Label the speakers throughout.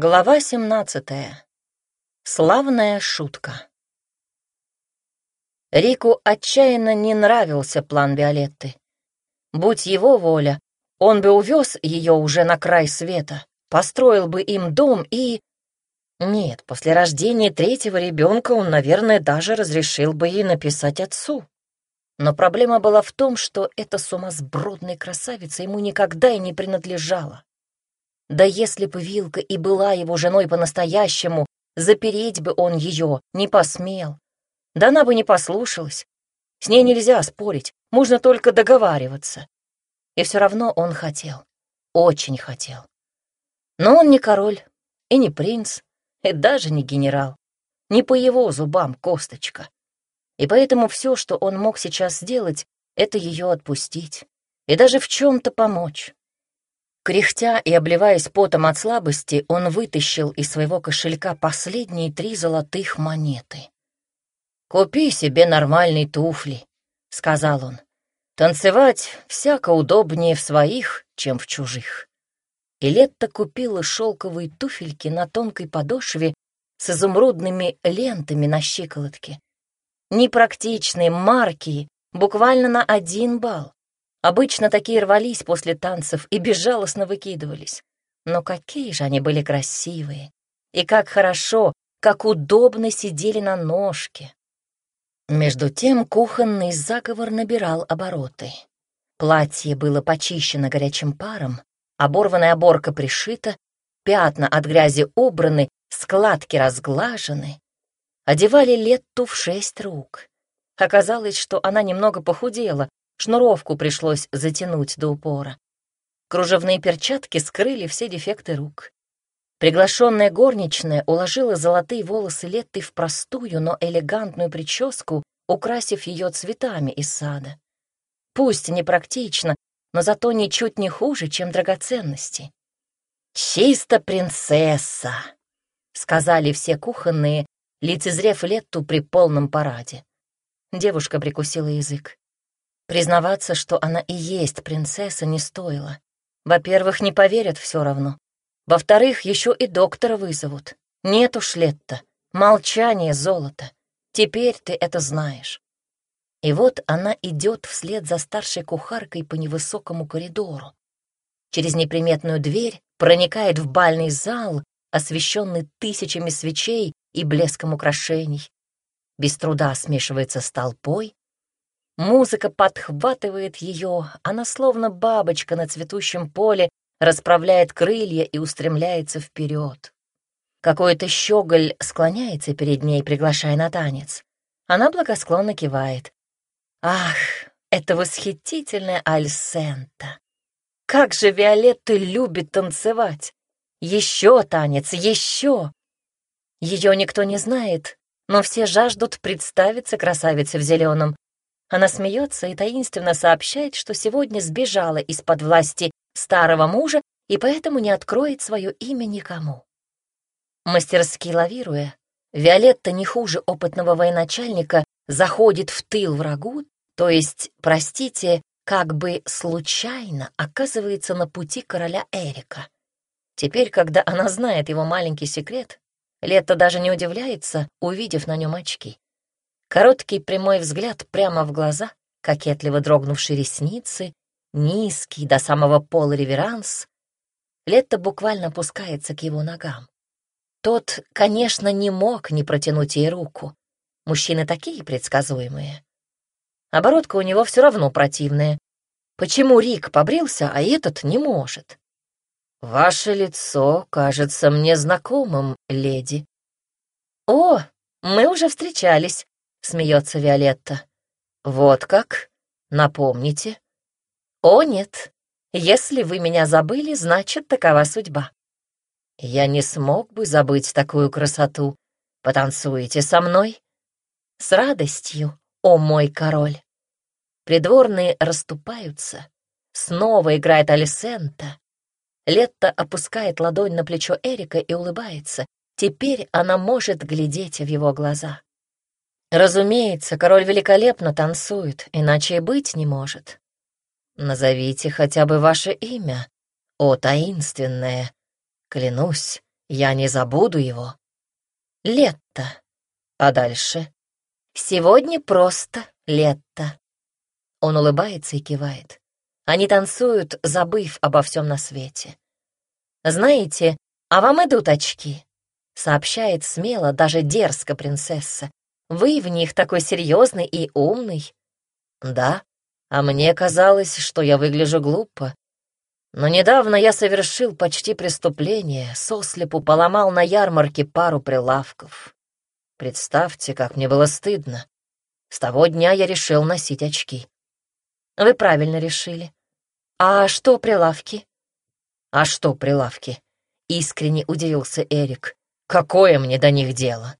Speaker 1: Глава 17. Славная шутка. Рику отчаянно не нравился план Виолетты. Будь его воля, он бы увез ее уже на край света, построил бы им дом и... Нет, после рождения третьего ребенка он, наверное, даже разрешил бы ей написать отцу. Но проблема была в том, что эта сумасбродная красавица ему никогда и не принадлежала. Да если бы Вилка и была его женой по-настоящему, запереть бы он ее не посмел. Да она бы не послушалась. С ней нельзя спорить, можно только договариваться. И все равно он хотел, очень хотел. Но он не король и не принц, и даже не генерал. Не по его зубам косточка. И поэтому все, что он мог сейчас сделать, это ее отпустить и даже в чем-то помочь. Кряхтя и обливаясь потом от слабости, он вытащил из своего кошелька последние три золотых монеты. «Купи себе нормальные туфли», — сказал он. «Танцевать всяко удобнее в своих, чем в чужих». И Летта купила шелковые туфельки на тонкой подошве с изумрудными лентами на щиколотке. Непрактичные марки, буквально на один балл. Обычно такие рвались после танцев и безжалостно выкидывались. Но какие же они были красивые! И как хорошо, как удобно сидели на ножке. Между тем кухонный заговор набирал обороты. Платье было почищено горячим паром, оборванная оборка пришита, пятна от грязи убраны, складки разглажены. Одевали Летту в шесть рук. Оказалось, что она немного похудела, Шнуровку пришлось затянуть до упора. Кружевные перчатки скрыли все дефекты рук. Приглашенная горничная уложила золотые волосы Летты в простую, но элегантную прическу, украсив ее цветами из сада. Пусть непрактично, но зато ничуть не хуже, чем драгоценности. «Чисто принцесса!» — сказали все кухонные, лицезрев Летту при полном параде. Девушка прикусила язык. Признаваться, что она и есть принцесса, не стоило. Во-первых, не поверят все равно. Во-вторых, еще и доктора вызовут. Нет уж, Летта, молчание золото. Теперь ты это знаешь. И вот она идет вслед за старшей кухаркой по невысокому коридору. Через неприметную дверь проникает в бальный зал, освещенный тысячами свечей и блеском украшений. Без труда смешивается с толпой, Музыка подхватывает ее, она словно бабочка на цветущем поле расправляет крылья и устремляется вперед. Какой-то щеголь склоняется перед ней, приглашая на танец. Она благосклонно кивает. Ах, это восхитительная Альсента! Как же Виолетта любит танцевать! Еще танец, еще! Ее никто не знает, но все жаждут представиться красавице в зеленом, она смеется и таинственно сообщает, что сегодня сбежала из-под власти старого мужа и поэтому не откроет свое имя никому. Мастерски лавируя, Виолетта не хуже опытного военачальника заходит в тыл врагу, то есть, простите, как бы случайно оказывается на пути короля Эрика. Теперь, когда она знает его маленький секрет, Летта даже не удивляется, увидев на нем очки. Короткий прямой взгляд прямо в глаза, кокетливо дрогнувшие ресницы, низкий до самого пола реверанс. Лето буквально опускается к его ногам. Тот, конечно, не мог не протянуть ей руку. Мужчины такие предсказуемые. Оборотка у него все равно противная. Почему Рик побрился, а этот не может? «Ваше лицо кажется мне знакомым, леди». «О, мы уже встречались», — смеется Виолетта. «Вот как? Напомните?» «О, нет. Если вы меня забыли, значит, такова судьба». «Я не смог бы забыть такую красоту. Потанцуете со мной?» «С радостью, о мой король!» Придворные расступаются. Снова играет Алисента. Летта опускает ладонь на плечо Эрика и улыбается. Теперь она может глядеть в его глаза. Разумеется, король великолепно танцует, иначе и быть не может. Назовите хотя бы ваше имя, о таинственное. Клянусь, Я не забуду его. Лето. А дальше? Сегодня просто лето. Он улыбается и кивает. Они танцуют, забыв обо всем на свете. «Знаете, а вам идут очки?» — сообщает смело, даже дерзко принцесса. «Вы в них такой серьезный и умный». «Да, а мне казалось, что я выгляжу глупо. Но недавно я совершил почти преступление, сослепу поломал на ярмарке пару прилавков. Представьте, как мне было стыдно. С того дня я решил носить очки. Вы правильно решили. А что прилавки? А что прилавки? Искренне удивился Эрик. Какое мне до них дело?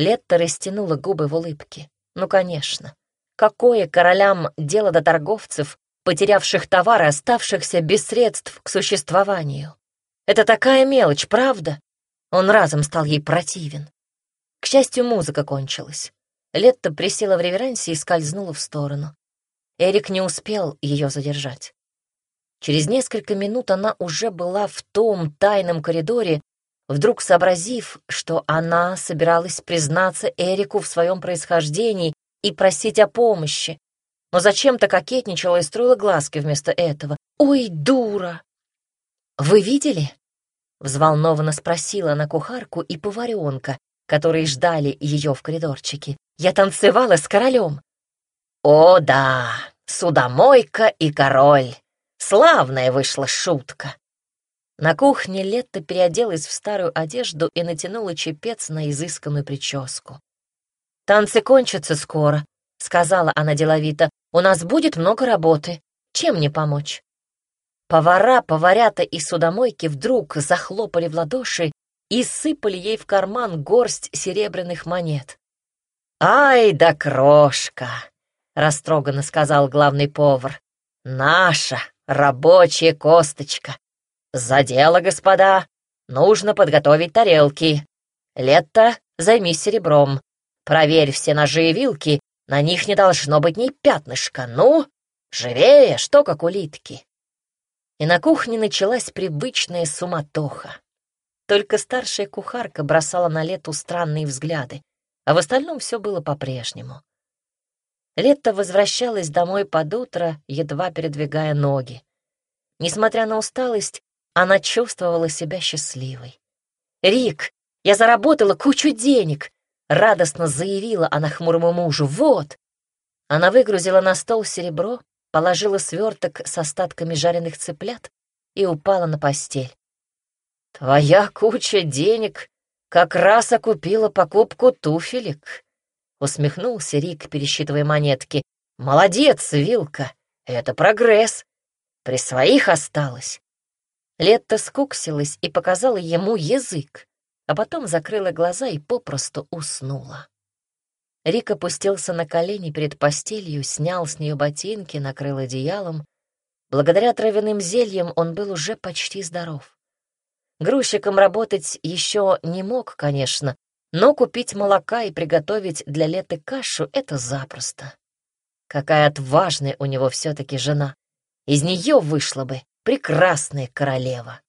Speaker 1: Летта растянула губы в улыбке. Ну, конечно. Какое королям дело до торговцев, потерявших товар и оставшихся без средств к существованию? Это такая мелочь, правда? Он разом стал ей противен. К счастью, музыка кончилась. Летта присела в реверансе и скользнула в сторону. Эрик не успел ее задержать. Через несколько минут она уже была в том тайном коридоре, вдруг сообразив, что она собиралась признаться Эрику в своем происхождении и просить о помощи, но зачем-то кокетничала и строила глазки вместо этого. «Ой, дура!» «Вы видели?» — взволнованно спросила она кухарку и поваренка, которые ждали ее в коридорчике. «Я танцевала с королем». «О, да, судомойка и король! Славная вышла шутка!» На кухне Летта переоделась в старую одежду и натянула чепец на изысканную прическу. «Танцы кончатся скоро», — сказала она деловито. «У нас будет много работы. Чем мне помочь?» Повара, поварята и судомойки вдруг захлопали в ладоши и сыпали ей в карман горсть серебряных монет. «Ай да крошка!» — растроганно сказал главный повар. «Наша рабочая косточка. За дело, господа. Нужно подготовить тарелки. Лето, займись серебром. Проверь все ножи и вилки, на них не должно быть ни пятнышка. Ну, живее, что как улитки». И на кухне началась привычная суматоха. Только старшая кухарка бросала на Лету странные взгляды, а в остальном все было по-прежнему. Лето возвращалась домой под утро, едва передвигая ноги. Несмотря на усталость, она чувствовала себя счастливой. «Рик, я заработала кучу денег!» — радостно заявила она хмурому мужу. «Вот!» Она выгрузила на стол серебро, положила сверток с остатками жареных цыплят и упала на постель. «Твоя куча денег как раз окупила покупку туфелек», — усмехнулся Рик, пересчитывая монетки. «Молодец, Вилка, это прогресс. При своих осталось». Летта скуксилась и показала ему язык, а потом закрыла глаза и попросту уснула. Рик опустился на колени перед постелью, снял с нее ботинки, накрыл одеялом. Благодаря травяным зельям он был уже почти здоров. Грузчиком работать еще не мог, конечно, но купить молока и приготовить для Леты кашу — это запросто. Какая отважная у него все-таки жена. Из нее вышла бы прекрасная королева.